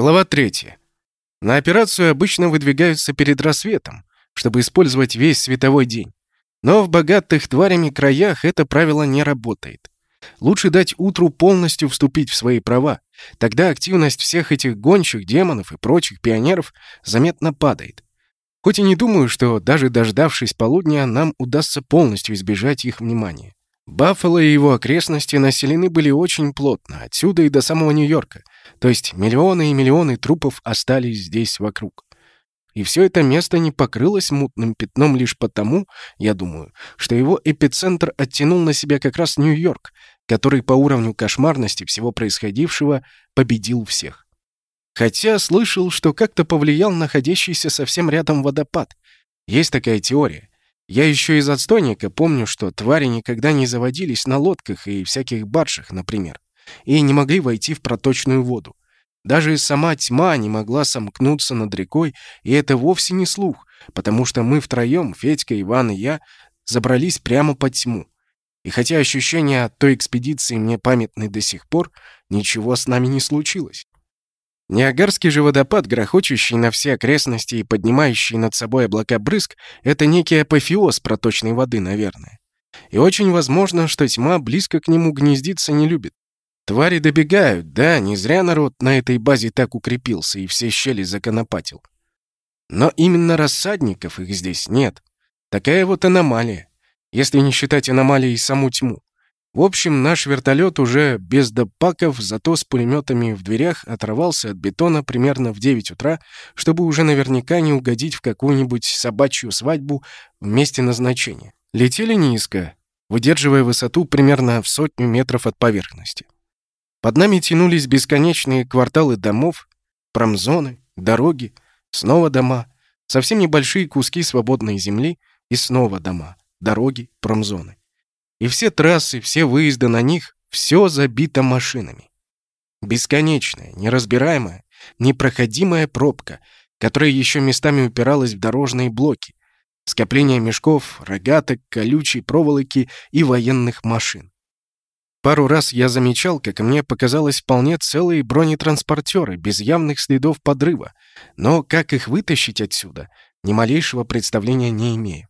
Глава 3. На операцию обычно выдвигаются перед рассветом, чтобы использовать весь световой день. Но в богатых тварями краях это правило не работает. Лучше дать утру полностью вступить в свои права. Тогда активность всех этих гонщих, демонов и прочих пионеров заметно падает. Хоть и не думаю, что даже дождавшись полудня, нам удастся полностью избежать их внимания. Баффало и его окрестности населены были очень плотно, отсюда и до самого Нью-Йорка. То есть миллионы и миллионы трупов остались здесь вокруг. И все это место не покрылось мутным пятном лишь потому, я думаю, что его эпицентр оттянул на себя как раз Нью-Йорк, который по уровню кошмарности всего происходившего победил всех. Хотя слышал, что как-то повлиял находящийся совсем рядом водопад. Есть такая теория. Я еще из отстойника помню, что твари никогда не заводились на лодках и всяких баржах, например, и не могли войти в проточную воду. Даже сама тьма не могла сомкнуться над рекой, и это вовсе не слух, потому что мы втроем, Федька, Иван и я, забрались прямо под тьму. И хотя ощущения от той экспедиции мне памятны до сих пор, ничего с нами не случилось. Ниагарский же водопад, грохочущий на все окрестности и поднимающий над собой облака брызг, это некий апофеоз проточной воды, наверное. И очень возможно, что тьма близко к нему гнездиться не любит. Твари добегают, да, не зря народ на этой базе так укрепился и все щели законопатил. Но именно рассадников их здесь нет. Такая вот аномалия. Если не считать аномалией саму тьму. В общем, наш вертолет уже без допаков, зато с пулеметами в дверях оторвался от бетона примерно в 9 утра, чтобы уже наверняка не угодить в какую-нибудь собачью свадьбу в месте назначения. Летели низко, выдерживая высоту примерно в сотню метров от поверхности. Под нами тянулись бесконечные кварталы домов, промзоны, дороги, снова дома, совсем небольшие куски свободной земли и снова дома, дороги, промзоны. И все трассы, все выезды на них, все забито машинами. Бесконечная, неразбираемая, непроходимая пробка, которая еще местами упиралась в дорожные блоки, скопление мешков, рогаток, колючей проволоки и военных машин. Пару раз я замечал, как мне показалось вполне целые бронетранспортеры, без явных следов подрыва, но как их вытащить отсюда, ни малейшего представления не имею.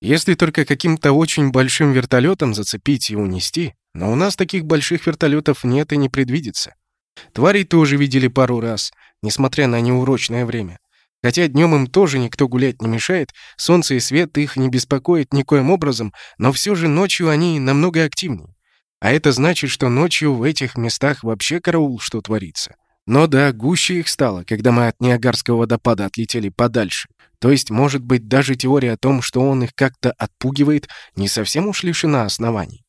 Если только каким-то очень большим вертолетом зацепить и унести, но у нас таких больших вертолетов нет и не предвидится. Тварей тоже видели пару раз, несмотря на неурочное время. Хотя днем им тоже никто гулять не мешает, солнце и свет их не беспокоит никоим образом, но все же ночью они намного активнее. А это значит, что ночью в этих местах вообще караул, что творится. Но да, гуще их стало, когда мы от Ниагарского водопада отлетели подальше. То есть, может быть, даже теория о том, что он их как-то отпугивает, не совсем уж лишена оснований.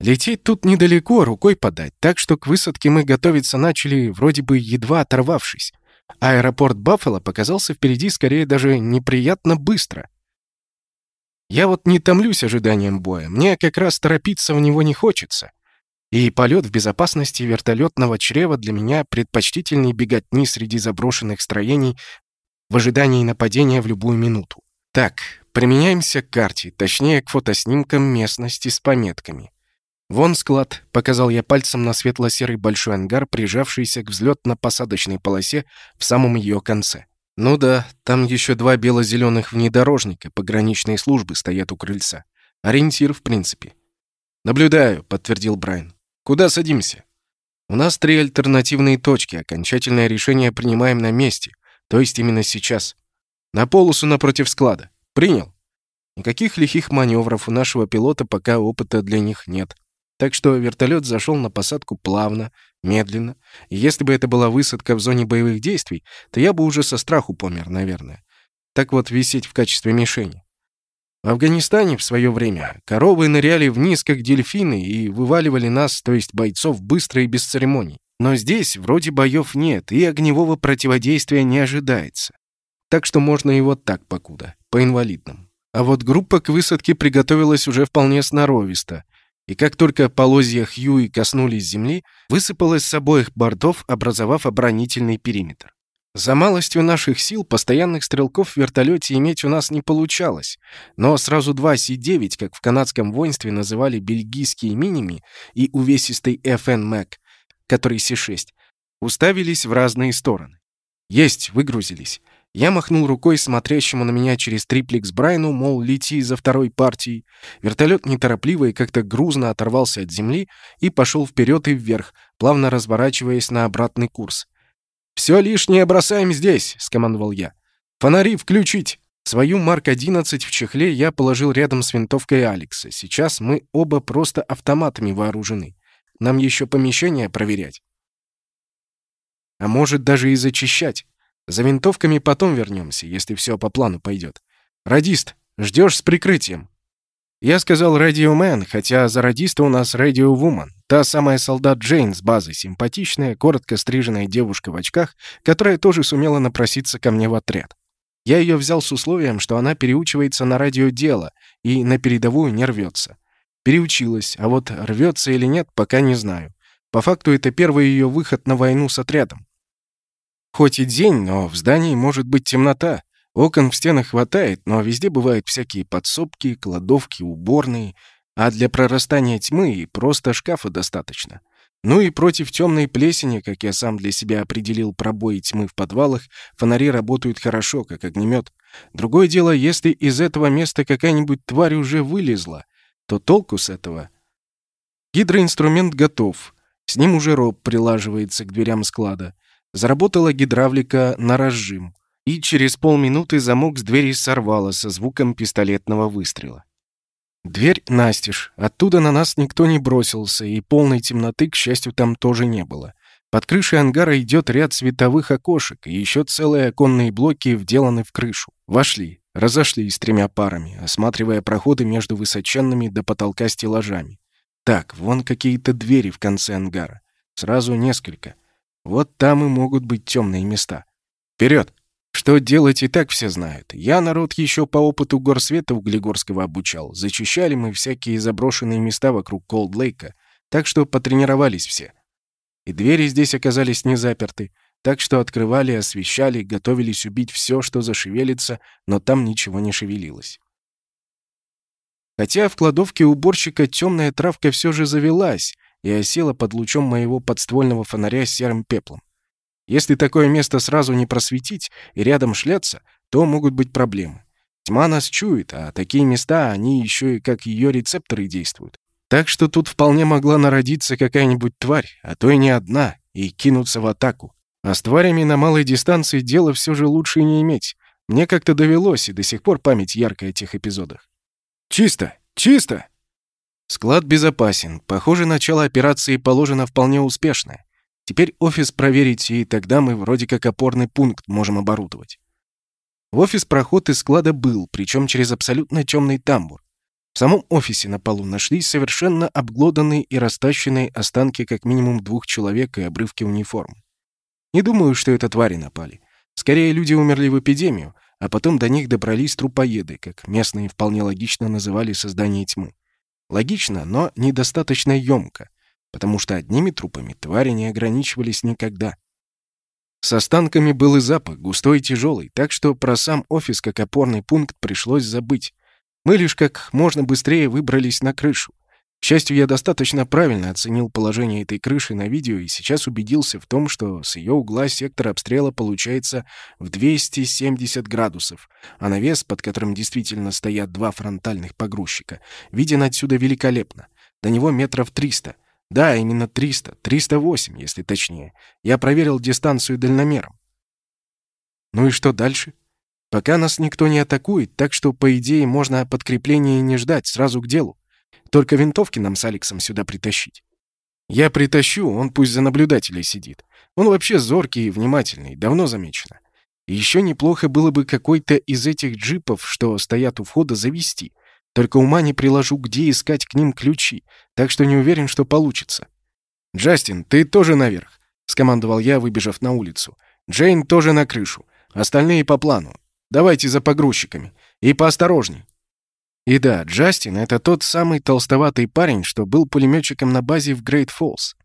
Лететь тут недалеко, рукой подать, так что к высадке мы готовиться начали, вроде бы едва оторвавшись. Аэропорт Баффало показался впереди скорее даже неприятно быстро. Я вот не томлюсь ожиданием боя, мне как раз торопиться в него не хочется. И полет в безопасности вертолетного чрева для меня предпочтительней беготни среди заброшенных строений в ожидании нападения в любую минуту. Так, применяемся к карте, точнее к фотоснимкам местности с пометками. «Вон склад», — показал я пальцем на светло-серый большой ангар, прижавшийся к взлетно-посадочной полосе в самом ее конце. Ну да, там еще два бело-зеленых внедорожника пограничной службы стоят у крыльца. Ориентир, в принципе. «Наблюдаю», — подтвердил Брайан. «Куда садимся?» «У нас три альтернативные точки. Окончательное решение принимаем на месте, то есть именно сейчас. На полосу напротив склада. Принял?» Никаких лихих маневров у нашего пилота пока опыта для них нет. Так что вертолет зашел на посадку плавно, медленно. И если бы это была высадка в зоне боевых действий, то я бы уже со страху помер, наверное. Так вот, висеть в качестве мишени. В Афганистане в свое время коровы ныряли вниз, как дельфины, и вываливали нас, то есть бойцов, быстро и без церемоний. Но здесь вроде боев нет, и огневого противодействия не ожидается. Так что можно и вот так покуда, по инвалидным. А вот группа к высадке приготовилась уже вполне сноровисто — и как только полозья Хьюи коснулись земли, высыпалось с обоих бортов, образовав оборонительный периметр. За малостью наших сил постоянных стрелков в вертолете иметь у нас не получалось, но сразу два Си-9, как в канадском воинстве называли бельгийские миними, и увесистый FN Mac, который Си-6, уставились в разные стороны. «Есть, выгрузились». Я махнул рукой смотрящему на меня через триплекс Брайну, мол, лети за второй партией. Вертолет неторопливо и как-то грузно оторвался от земли и пошел вперед и вверх, плавно разворачиваясь на обратный курс. «Все лишнее бросаем здесь», — скомандовал я. «Фонари включить!» Свою Марк-11 в чехле я положил рядом с винтовкой Алекса. Сейчас мы оба просто автоматами вооружены. Нам еще помещение проверять. А может, даже и зачищать. За винтовками потом вернемся, если все по плану пойдет. Радист, ждешь с прикрытием. Я сказал радиомен, хотя за радиста у нас радиовумен. Та самая солдат Джейн с базы, симпатичная, коротко стриженная девушка в очках, которая тоже сумела напроситься ко мне в отряд. Я ее взял с условием, что она переучивается на радиодело и на передовую не рвется. Переучилась, а вот рвется или нет, пока не знаю. По факту это первый ее выход на войну с отрядом. Хоть и день, но в здании может быть темнота. Окон в стенах хватает, но везде бывают всякие подсобки, кладовки, уборные. А для прорастания тьмы и просто шкафа достаточно. Ну и против темной плесени, как я сам для себя определил пробои тьмы в подвалах, фонари работают хорошо, как огнемет. Другое дело, если из этого места какая-нибудь тварь уже вылезла, то толку с этого? Гидроинструмент готов. С ним уже роб прилаживается к дверям склада. Заработала гидравлика на разжим, и через полминуты замок с двери сорвало со звуком пистолетного выстрела. Дверь настежь. Оттуда на нас никто не бросился, и полной темноты, к счастью, там тоже не было. Под крышей ангара идет ряд световых окошек, и еще целые оконные блоки вделаны в крышу. Вошли, разошлись тремя парами, осматривая проходы между высоченными до потолка стеллажами. Так, вон какие-то двери в конце ангара. Сразу несколько. Вот там и могут быть темные места. Вперед! Что делать и так все знают. Я народ еще по опыту горсвета Углегорского обучал. Зачищали мы всякие заброшенные места вокруг Колд-Лейка, так что потренировались все. И двери здесь оказались не заперты, так что открывали, освещали, готовились убить все, что зашевелится, но там ничего не шевелилось. Хотя в кладовке уборщика темная травка все же завелась, и осела под лучом моего подствольного фонаря с серым пеплом. Если такое место сразу не просветить и рядом шляться, то могут быть проблемы. Тьма нас чует, а такие места, они еще и как ее рецепторы действуют. Так что тут вполне могла народиться какая-нибудь тварь, а то и не одна, и кинуться в атаку. А с тварями на малой дистанции дело все же лучше не иметь. Мне как-то довелось, и до сих пор память яркая о тех эпизодах. «Чисто! Чисто!» Склад безопасен. Похоже, начало операции положено вполне успешное. Теперь офис проверить, и тогда мы вроде как опорный пункт можем оборудовать. В офис проход из склада был, причем через абсолютно темный тамбур. В самом офисе на полу нашлись совершенно обглоданные и растащенные останки как минимум двух человек и обрывки униформ. Не думаю, что это твари напали. Скорее, люди умерли в эпидемию, а потом до них добрались трупоеды, как местные вполне логично называли создание тьмы. Логично, но недостаточно ёмко, потому что одними трупами твари не ограничивались никогда. С останками был и запах, густой и тяжелый, так что про сам офис как опорный пункт пришлось забыть. Мы лишь как можно быстрее выбрались на крышу. К счастью, я достаточно правильно оценил положение этой крыши на видео и сейчас убедился в том, что с ее угла сектор обстрела получается в 270 градусов, а навес, под которым действительно стоят два фронтальных погрузчика, виден отсюда великолепно. До него метров 300. Да, именно 300. 308, если точнее. Я проверил дистанцию дальномером. Ну и что дальше? Пока нас никто не атакует, так что, по идее, можно подкрепления не ждать, сразу к делу. Только винтовки нам с Алексом сюда притащить. Я притащу, он пусть за наблюдателей сидит. Он вообще зоркий и внимательный, давно замечено. И еще неплохо было бы какой-то из этих джипов, что стоят у входа, завести. Только ума не приложу, где искать к ним ключи, так что не уверен, что получится. «Джастин, ты тоже наверх», — скомандовал я, выбежав на улицу. «Джейн тоже на крышу. Остальные по плану. Давайте за погрузчиками. И поосторожней. И да, Джастин — это тот самый толстоватый парень, что был пулеметчиком на базе в Грейт Фоллс.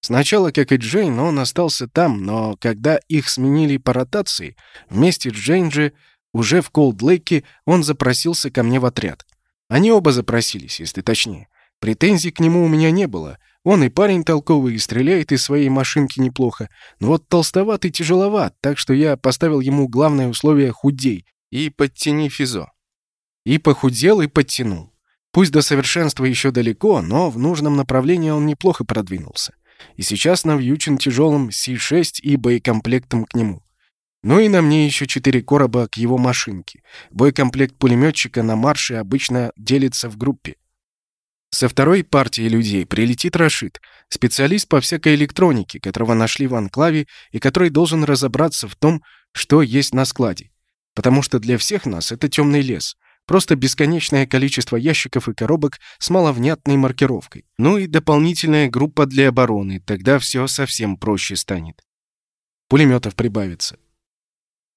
Сначала, как и Джейн, он остался там, но когда их сменили по ротации, вместе с Джейн же, уже в Колд-Лейке, он запросился ко мне в отряд. Они оба запросились, если точнее. Претензий к нему у меня не было. Он и парень толковый, и стреляет из своей машинки неплохо. Но вот толстоват и тяжеловат, так что я поставил ему главное условие «худей» и «подтяни физо». И похудел, и подтянул. Пусть до совершенства еще далеко, но в нужном направлении он неплохо продвинулся. И сейчас навьючен тяжелым Си-6 и боекомплектом к нему. Ну и на мне еще четыре короба к его машинке. Боекомплект пулеметчика на марше обычно делится в группе. Со второй партией людей прилетит Рашид, специалист по всякой электронике, которого нашли в анклаве и который должен разобраться в том, что есть на складе. Потому что для всех нас это темный лес. Просто бесконечное количество ящиков и коробок с маловнятной маркировкой. Ну и дополнительная группа для обороны, тогда все совсем проще станет. Пулеметов прибавится.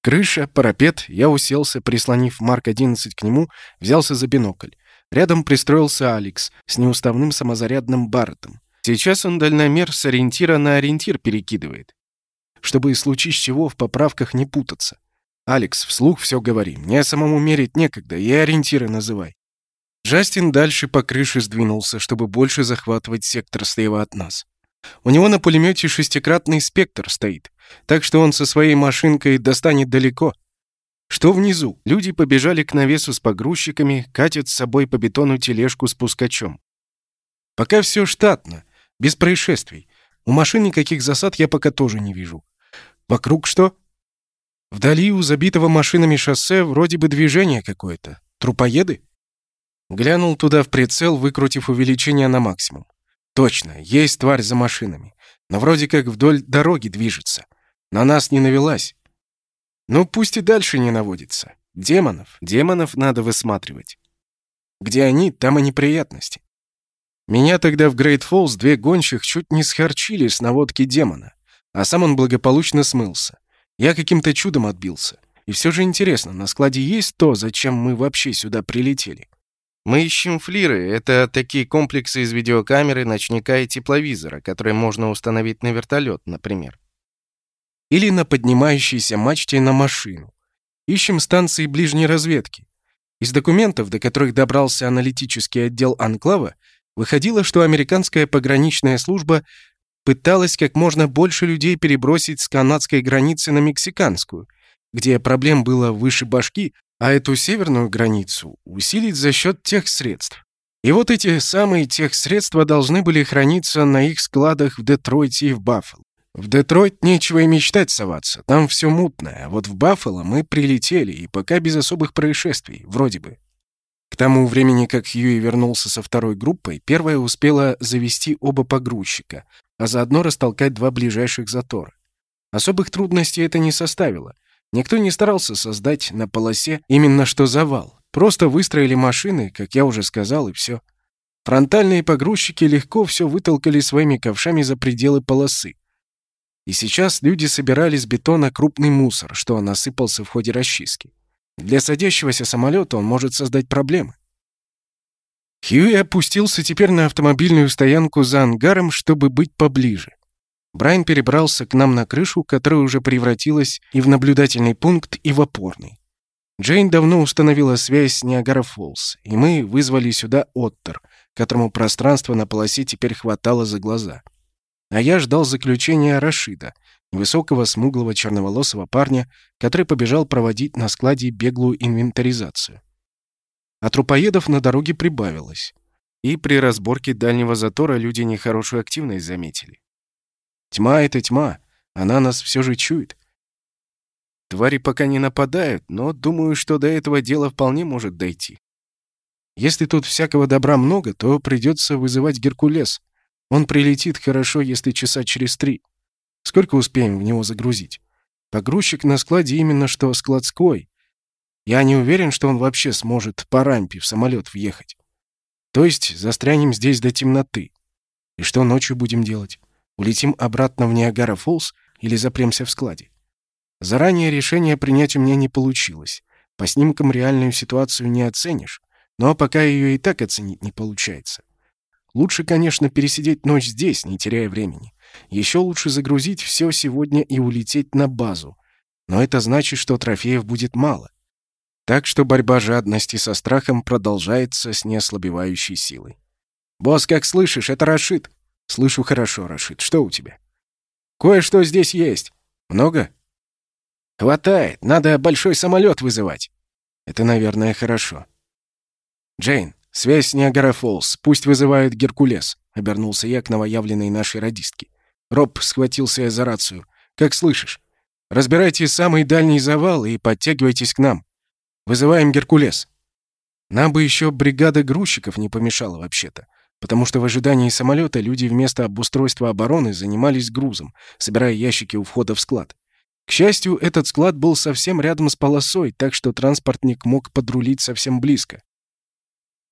Крыша, парапет, я уселся, прислонив Марк-11 к нему, взялся за бинокль. Рядом пристроился Алекс с неуставным самозарядным Барреттом. Сейчас он дальномер с ориентира на ориентир перекидывает. Чтобы, случись чего, в поправках не путаться. «Алекс, вслух все говори. Мне самому мерить некогда, и ориентиры называй». Джастин дальше по крыше сдвинулся, чтобы больше захватывать сектор слева от нас. У него на пулемете шестикратный спектр стоит, так что он со своей машинкой достанет далеко. Что внизу? Люди побежали к навесу с погрузчиками, катят с собой по бетону тележку с пускачом. Пока все штатно, без происшествий. У машин никаких засад я пока тоже не вижу. Вокруг что? Вдали у забитого машинами шоссе вроде бы движение какое-то. Трупоеды? Глянул туда в прицел, выкрутив увеличение на максимум. Точно, есть тварь за машинами. Но вроде как вдоль дороги движется. На нас не навелась. Ну, пусть и дальше не наводится. Демонов. Демонов надо высматривать. Где они, там и неприятности. Меня тогда в Грейт Фоллс две гонщих чуть не схорчили с наводки демона, а сам он благополучно смылся. Я каким-то чудом отбился. И все же интересно, на складе есть то, зачем мы вообще сюда прилетели? Мы ищем флиры. Это такие комплексы из видеокамеры, ночника и тепловизора, которые можно установить на вертолет, например. Или на поднимающейся мачте на машину. Ищем станции ближней разведки. Из документов, до которых добрался аналитический отдел Анклава, выходило, что американская пограничная служба пыталась как можно больше людей перебросить с канадской границы на мексиканскую, где проблем было выше башки, а эту северную границу усилить за счет тех средств. И вот эти самые тех средства должны были храниться на их складах в Детройте и в Баффало. В Детройт нечего и мечтать соваться, там все мутное, а вот в Баффало мы прилетели, и пока без особых происшествий, вроде бы. К тому времени, как Хьюи вернулся со второй группой, первая успела завести оба погрузчика, а заодно растолкать два ближайших затора. Особых трудностей это не составило. Никто не старался создать на полосе именно что завал. Просто выстроили машины, как я уже сказал, и все. Фронтальные погрузчики легко все вытолкали своими ковшами за пределы полосы. И сейчас люди собирали с бетона крупный мусор, что насыпался в ходе расчистки. Для садящегося самолета он может создать проблемы. Хьюи опустился теперь на автомобильную стоянку за ангаром, чтобы быть поближе. Брайан перебрался к нам на крышу, которая уже превратилась и в наблюдательный пункт, и в опорный. Джейн давно установила связь с Ниагара Фоллс, и мы вызвали сюда Оттер, которому пространства на полосе теперь хватало за глаза. А я ждал заключения Рашида, невысокого смуглого черноволосого парня, который побежал проводить на складе беглую инвентаризацию. А трупоедов на дороге прибавилось. И при разборке дальнего затора люди нехорошую активность заметили. Тьма — это тьма, она нас все же чует. Твари пока не нападают, но думаю, что до этого дела вполне может дойти. Если тут всякого добра много, то придется вызывать Геркулес. Он прилетит хорошо, если часа через три. Сколько успеем в него загрузить? Погрузчик на складе именно что складской, я не уверен, что он вообще сможет по рампе в самолет въехать. То есть застрянем здесь до темноты. И что ночью будем делать? Улетим обратно в Ниагара-Фоллс или запремся в складе? Заранее решение принять у меня не получилось. По снимкам реальную ситуацию не оценишь, но пока ее и так оценить не получается. Лучше, конечно, пересидеть ночь здесь, не теряя времени. Еще лучше загрузить все сегодня и улететь на базу. Но это значит, что трофеев будет мало. Так что борьба жадности со страхом продолжается с неослабевающей силой. «Босс, как слышишь, это Рашид!» «Слышу хорошо, Рашид. Что у тебя?» «Кое-что здесь есть. Много?» «Хватает. Надо большой самолет вызывать». «Это, наверное, хорошо». «Джейн, связь с Ниагара Фоллс. Пусть вызывают Геркулес», — обернулся я к новоявленной нашей радистке. Роб схватился за рацию. «Как слышишь? Разбирайте самый дальний завал и подтягивайтесь к нам. Вызываем Геркулес». Нам бы еще бригада грузчиков не помешала вообще-то, потому что в ожидании самолета люди вместо обустройства обороны занимались грузом, собирая ящики у входа в склад. К счастью, этот склад был совсем рядом с полосой, так что транспортник мог подрулить совсем близко.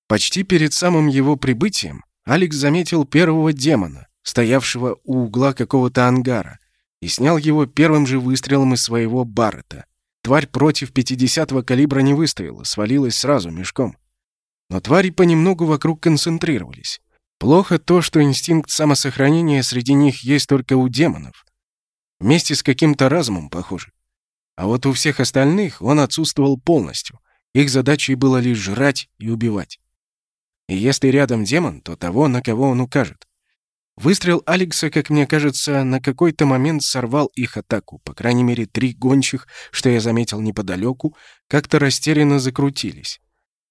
Почти перед самым его прибытием Алекс заметил первого демона, стоявшего у угла какого-то ангара, и снял его первым же выстрелом из своего баррета. Тварь против 50-го калибра не выстояла, свалилась сразу мешком. Но твари понемногу вокруг концентрировались. Плохо то, что инстинкт самосохранения среди них есть только у демонов. Вместе с каким-то разумом, похоже. А вот у всех остальных он отсутствовал полностью. Их задачей было лишь жрать и убивать. И если рядом демон, то того, на кого он укажет. Выстрел Алекса, как мне кажется, на какой-то момент сорвал их атаку. По крайней мере, три гончих, что я заметил неподалеку, как-то растерянно закрутились.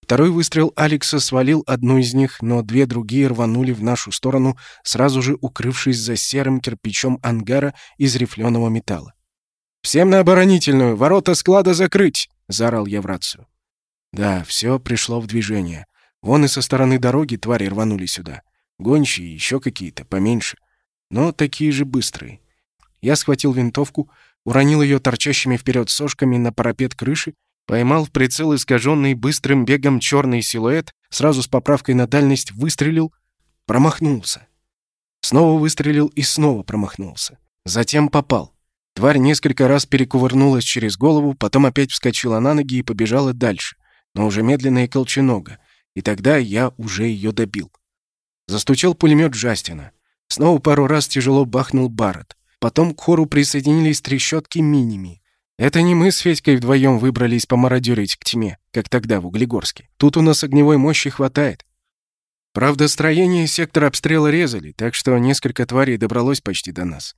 Второй выстрел Алекса свалил одну из них, но две другие рванули в нашу сторону, сразу же укрывшись за серым кирпичом ангара из рифленого металла. «Всем на оборонительную! Ворота склада закрыть!» — заорал я в рацию. Да, все пришло в движение. Вон и со стороны дороги твари рванули сюда. Гончие, еще какие-то, поменьше. Но такие же быстрые. Я схватил винтовку, уронил ее торчащими вперед сошками на парапет крыши, поймал в прицел искаженный быстрым бегом черный силуэт, сразу с поправкой на дальность выстрелил, промахнулся. Снова выстрелил и снова промахнулся. Затем попал. Тварь несколько раз перекувырнулась через голову, потом опять вскочила на ноги и побежала дальше, но уже медленно и колченога, и тогда я уже ее добил. Застучал пулемет Джастина. Снова пару раз тяжело бахнул Барретт. Потом к хору присоединились трещотки Миними. Это не мы с Федькой вдвоем выбрались помародерить к тьме, как тогда в Углегорске. Тут у нас огневой мощи хватает. Правда, строение сектор обстрела резали, так что несколько тварей добралось почти до нас.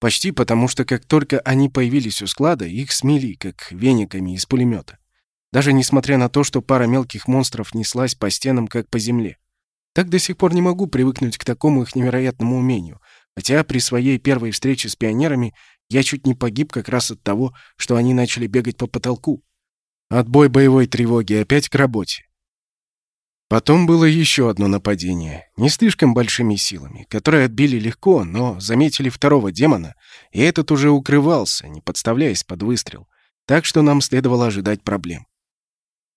Почти потому, что как только они появились у склада, их смели, как вениками из пулемета. Даже несмотря на то, что пара мелких монстров неслась по стенам, как по земле. Так до сих пор не могу привыкнуть к такому их невероятному умению. Хотя при своей первой встрече с пионерами я чуть не погиб как раз от того, что они начали бегать по потолку. Отбой боевой тревоги опять к работе. Потом было еще одно нападение, не слишком большими силами, которые отбили легко, но заметили второго демона, и этот уже укрывался, не подставляясь под выстрел, так что нам следовало ожидать проблем.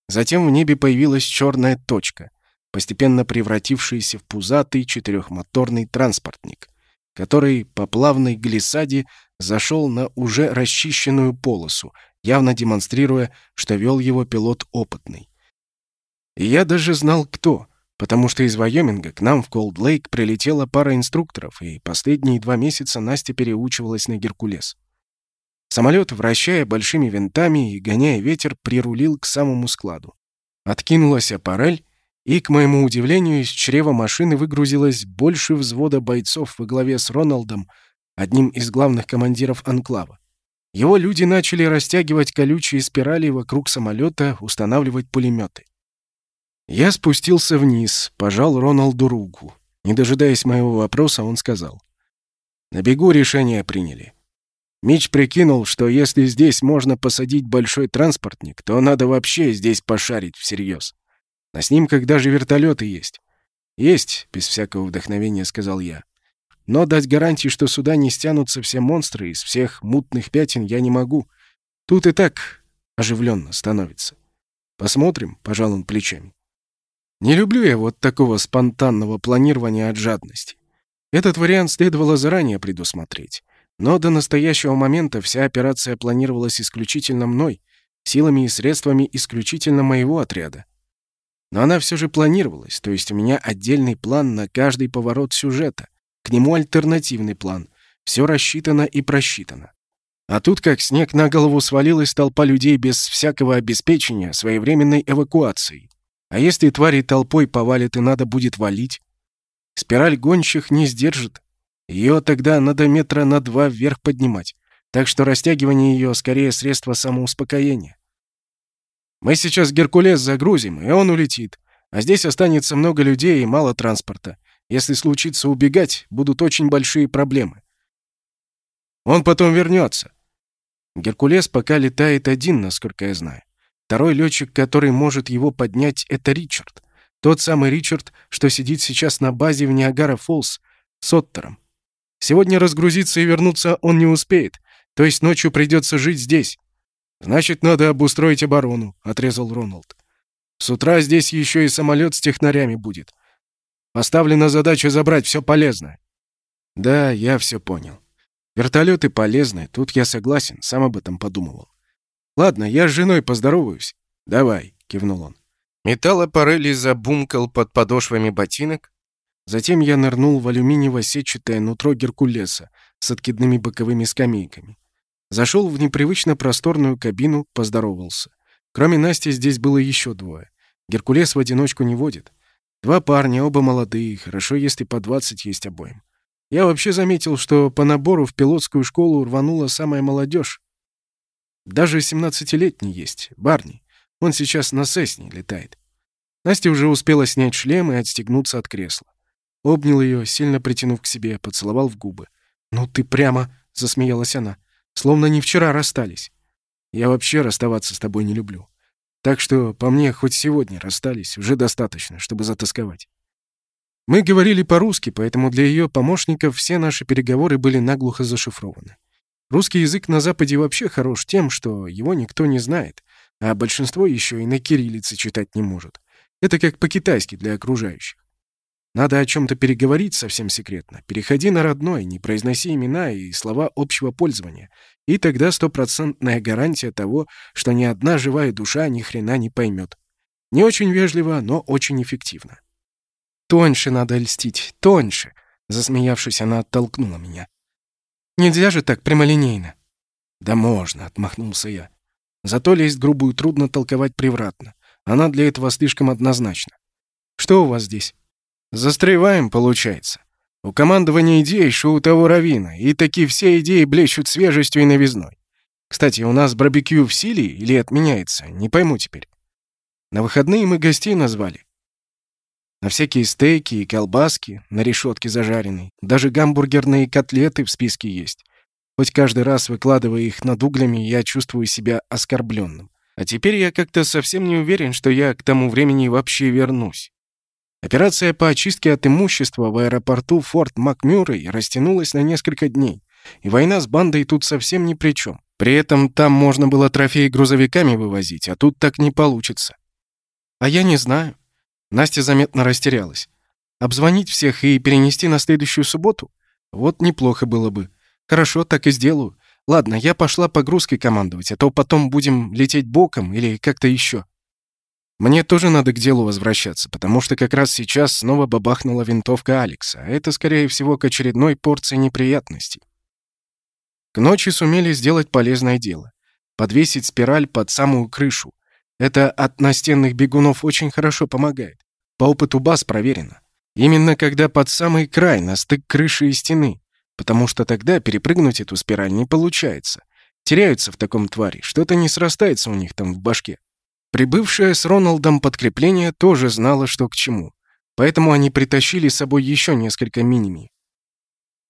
Затем в небе появилась черная точка — постепенно превратившийся в пузатый четырехмоторный транспортник, который по плавной глиссаде зашел на уже расчищенную полосу, явно демонстрируя, что вел его пилот опытный. И я даже знал, кто, потому что из Вайоминга к нам в Колд-Лейк прилетела пара инструкторов, и последние два месяца Настя переучивалась на Геркулес. Самолет, вращая большими винтами и гоняя ветер, прирулил к самому складу. Откинулась аппарель, и, к моему удивлению, из чрева машины выгрузилось больше взвода бойцов во главе с Роналдом, одним из главных командиров анклава. Его люди начали растягивать колючие спирали вокруг самолета, устанавливать пулеметы. Я спустился вниз, пожал Роналду руку. Не дожидаясь моего вопроса, он сказал. «На бегу решение приняли. Мич прикинул, что если здесь можно посадить большой транспортник, то надо вообще здесь пошарить всерьез. На снимках даже вертолеты есть. Есть, без всякого вдохновения сказал я. Но дать гарантии, что сюда не стянутся все монстры из всех мутных пятен, я не могу. Тут и так оживленно становится. Посмотрим, пожал он плечами. Не люблю я вот такого спонтанного планирования от жадности. Этот вариант следовало заранее предусмотреть. Но до настоящего момента вся операция планировалась исключительно мной, силами и средствами исключительно моего отряда. Но она все же планировалась, то есть у меня отдельный план на каждый поворот сюжета. К нему альтернативный план. Все рассчитано и просчитано. А тут как снег на голову свалилась толпа людей без всякого обеспечения своевременной эвакуацией. А если твари толпой повалят и надо будет валить? Спираль гонщих не сдержит. Ее тогда надо метра на два вверх поднимать. Так что растягивание ее скорее средство самоуспокоения. Мы сейчас Геркулес загрузим, и он улетит. А здесь останется много людей и мало транспорта. Если случится убегать, будут очень большие проблемы. Он потом вернется. Геркулес пока летает один, насколько я знаю. Второй летчик, который может его поднять, это Ричард. Тот самый Ричард, что сидит сейчас на базе в Ниагара-Фоллс с Оттером. Сегодня разгрузиться и вернуться он не успеет, то есть ночью придется жить здесь. Значит, надо обустроить оборону, отрезал Роналд. С утра здесь еще и самолет с технарями будет. Поставлена задача забрать все полезное. Да, я все понял. Вертолеты полезны, тут я согласен, сам об этом подумывал. Ладно, я с женой поздороваюсь. Давай, кивнул он. Металлопорели забумкал под подошвами ботинок. Затем я нырнул в алюминиево-сетчатое нутро Геркулеса с откидными боковыми скамейками. Зашел в непривычно просторную кабину, поздоровался. Кроме Насти здесь было еще двое. Геркулес в одиночку не водит. Два парня, оба молодые, хорошо, если по 20 есть обоим. Я вообще заметил, что по набору в пилотскую школу рванула самая молодежь. Даже 17-летний есть, Барни. Он сейчас на Сесне летает. Настя уже успела снять шлем и отстегнуться от кресла. Обнял ее, сильно притянув к себе, поцеловал в губы. «Ну ты прямо...» — засмеялась она. «Словно не вчера расстались. Я вообще расставаться с тобой не люблю. Так что по мне хоть сегодня расстались, уже достаточно, чтобы затасковать. Мы говорили по-русски, поэтому для ее помощников все наши переговоры были наглухо зашифрованы. Русский язык на Западе вообще хорош тем, что его никто не знает, а большинство еще и на кириллице читать не может. Это как по-китайски для окружающих. Надо о чем-то переговорить совсем секретно. Переходи на родной, не произноси имена и слова общего пользования. И тогда стопроцентная гарантия того, что ни одна живая душа ни хрена не поймет. Не очень вежливо, но очень эффективно. «Тоньше надо льстить, тоньше!» Засмеявшись, она оттолкнула меня. «Нельзя же так прямолинейно!» «Да можно», — отмахнулся я. «Зато лезть грубую трудно толковать превратно. Она для этого слишком однозначна. Что у вас здесь?» Застреваем, получается. У командования идей, что у того равина, и такие все идеи блещут свежестью и новизной. Кстати, у нас барбекю в силе или отменяется, не пойму теперь. На выходные мы гостей назвали. На всякие стейки и колбаски, на решетке зажаренной, даже гамбургерные котлеты в списке есть. Хоть каждый раз, выкладывая их над углями, я чувствую себя оскорбленным. А теперь я как-то совсем не уверен, что я к тому времени вообще вернусь. Операция по очистке от имущества в аэропорту Форт Макмюррей растянулась на несколько дней, и война с бандой тут совсем ни при чем. При этом там можно было трофеи грузовиками вывозить, а тут так не получится. А я не знаю. Настя заметно растерялась. Обзвонить всех и перенести на следующую субботу? Вот неплохо было бы. Хорошо, так и сделаю. Ладно, я пошла погрузкой командовать, а то потом будем лететь боком или как-то еще. Мне тоже надо к делу возвращаться, потому что как раз сейчас снова бабахнула винтовка Алекса, а это, скорее всего, к очередной порции неприятностей. К ночи сумели сделать полезное дело. Подвесить спираль под самую крышу. Это от настенных бегунов очень хорошо помогает. По опыту баз проверено. Именно когда под самый край, на стык крыши и стены. Потому что тогда перепрыгнуть эту спираль не получается. Теряются в таком твари, что-то не срастается у них там в башке. Прибывшее с Роналдом подкрепление тоже знало, что к чему. Поэтому они притащили с собой еще несколько миними.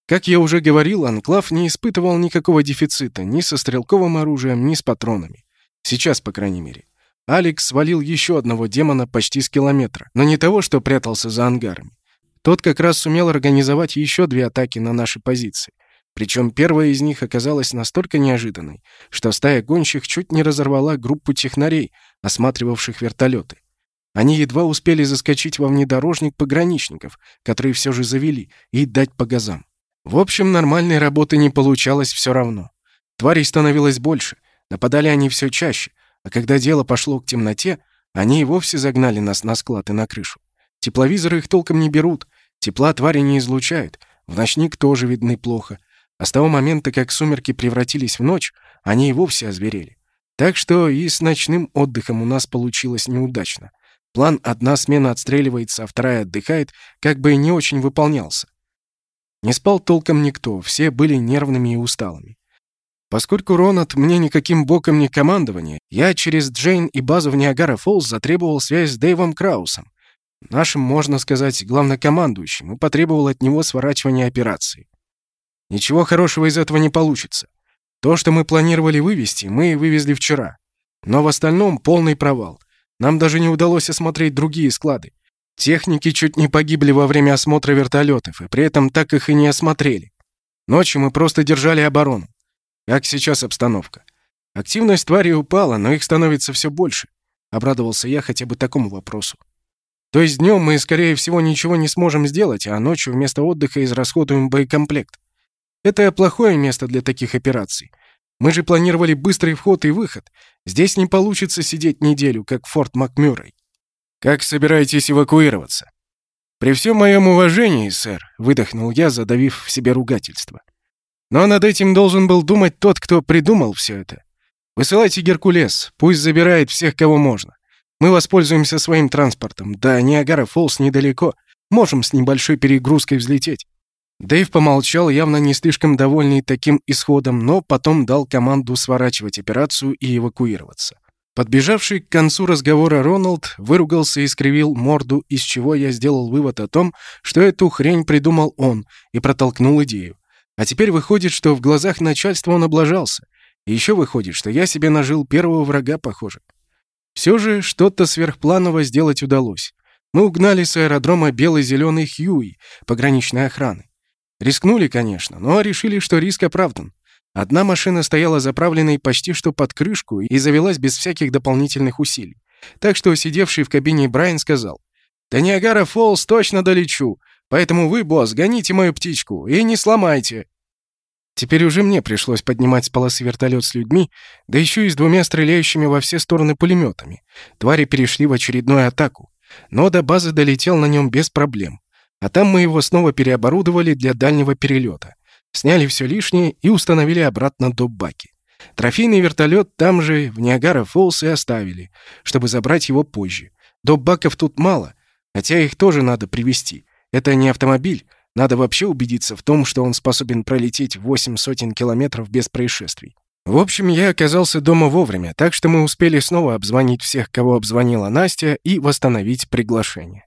Как я уже говорил, Анклав не испытывал никакого дефицита ни со стрелковым оружием, ни с патронами. Сейчас, по крайней мере. Алекс свалил еще одного демона почти с километра, но не того, что прятался за ангарами. Тот как раз сумел организовать еще две атаки на наши позиции. Причем первая из них оказалась настолько неожиданной, что стая гонщих чуть не разорвала группу технарей, осматривавших вертолеты. Они едва успели заскочить во внедорожник пограничников, которые все же завели, и дать по газам. В общем, нормальной работы не получалось все равно. Тварей становилось больше, нападали они все чаще, а когда дело пошло к темноте, они и вовсе загнали нас на склад и на крышу. Тепловизоры их толком не берут, тепла твари не излучают, в ночник тоже видны плохо — а с того момента, как сумерки превратились в ночь, они и вовсе озверели. Так что и с ночным отдыхом у нас получилось неудачно. План «одна смена отстреливается, а вторая отдыхает» как бы не очень выполнялся. Не спал толком никто, все были нервными и усталыми. Поскольку Ронат мне никаким боком не командование, я через Джейн и базу в Ниагара-Фоллс затребовал связь с Дэйвом Краусом, нашим, можно сказать, главнокомандующим, и потребовал от него сворачивания операции. Ничего хорошего из этого не получится. То, что мы планировали вывезти, мы вывезли вчера. Но в остальном полный провал. Нам даже не удалось осмотреть другие склады. Техники чуть не погибли во время осмотра вертолетов, и при этом так их и не осмотрели. Ночью мы просто держали оборону. Как сейчас обстановка? Активность твари упала, но их становится все больше. Обрадовался я хотя бы такому вопросу. То есть днем мы, скорее всего, ничего не сможем сделать, а ночью вместо отдыха израсходуем боекомплект. Это плохое место для таких операций. Мы же планировали быстрый вход и выход. Здесь не получится сидеть неделю, как в Форт-Макмюррей. Как собираетесь эвакуироваться? При всем моем уважении, сэр, выдохнул я, задавив в себе ругательство. Но над этим должен был думать тот, кто придумал все это. Высылайте Геркулес, пусть забирает всех, кого можно. Мы воспользуемся своим транспортом. Да, Ниагара-Фоллс недалеко. Можем с небольшой перегрузкой взлететь. Дэйв помолчал, явно не слишком довольный таким исходом, но потом дал команду сворачивать операцию и эвакуироваться. Подбежавший к концу разговора Роналд выругался и скривил морду, из чего я сделал вывод о том, что эту хрень придумал он и протолкнул идею. А теперь выходит, что в глазах начальства он облажался. И еще выходит, что я себе нажил первого врага, похоже. Все же что-то сверхпланово сделать удалось. Мы угнали с аэродрома белый-зеленый Хьюи пограничной охраны. Рискнули, конечно, но решили, что риск оправдан. Одна машина стояла заправленной почти что под крышку и завелась без всяких дополнительных усилий. Так что сидевший в кабине Брайан сказал, «До Ниагара Фоллс точно долечу, поэтому вы, босс, гоните мою птичку и не сломайте». Теперь уже мне пришлось поднимать с полосы вертолет с людьми, да еще и с двумя стреляющими во все стороны пулеметами. Твари перешли в очередную атаку. Но до базы долетел на нем без проблем. А там мы его снова переоборудовали для дальнего перелета. Сняли все лишнее и установили обратно допбаки. Трофейный вертолет там же, в Ниагара-Фоллс, и оставили, чтобы забрать его позже. Допбаков тут мало, хотя их тоже надо привезти. Это не автомобиль, надо вообще убедиться в том, что он способен пролететь восемь сотен километров без происшествий. В общем, я оказался дома вовремя, так что мы успели снова обзвонить всех, кого обзвонила Настя, и восстановить приглашение.